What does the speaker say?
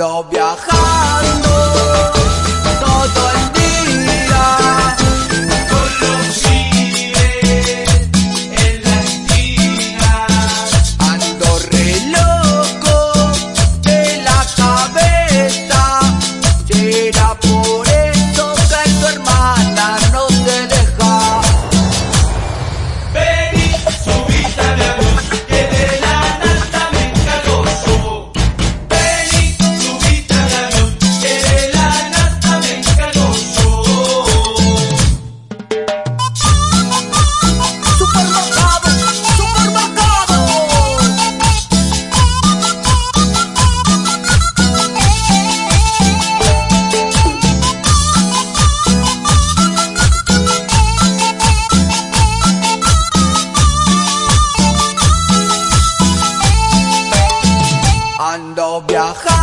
novia. obviajar.